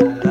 that.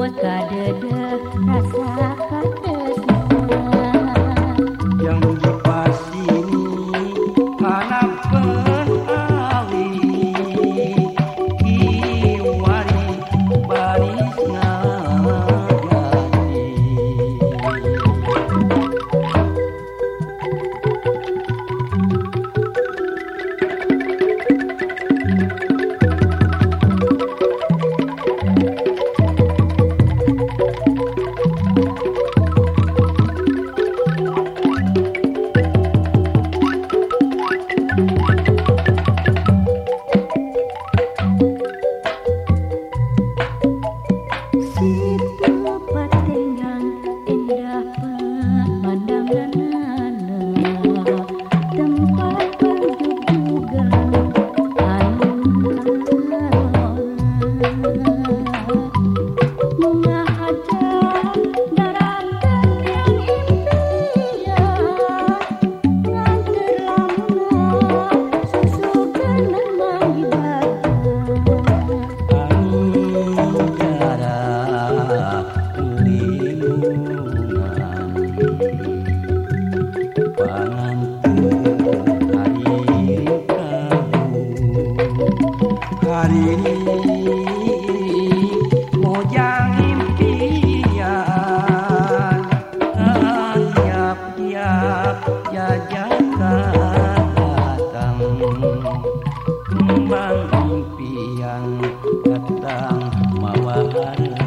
buat kadedek rasa katesna yang hari ini maujangkinyiap tiap ja-janngkaangmunmbangingpianang datang mama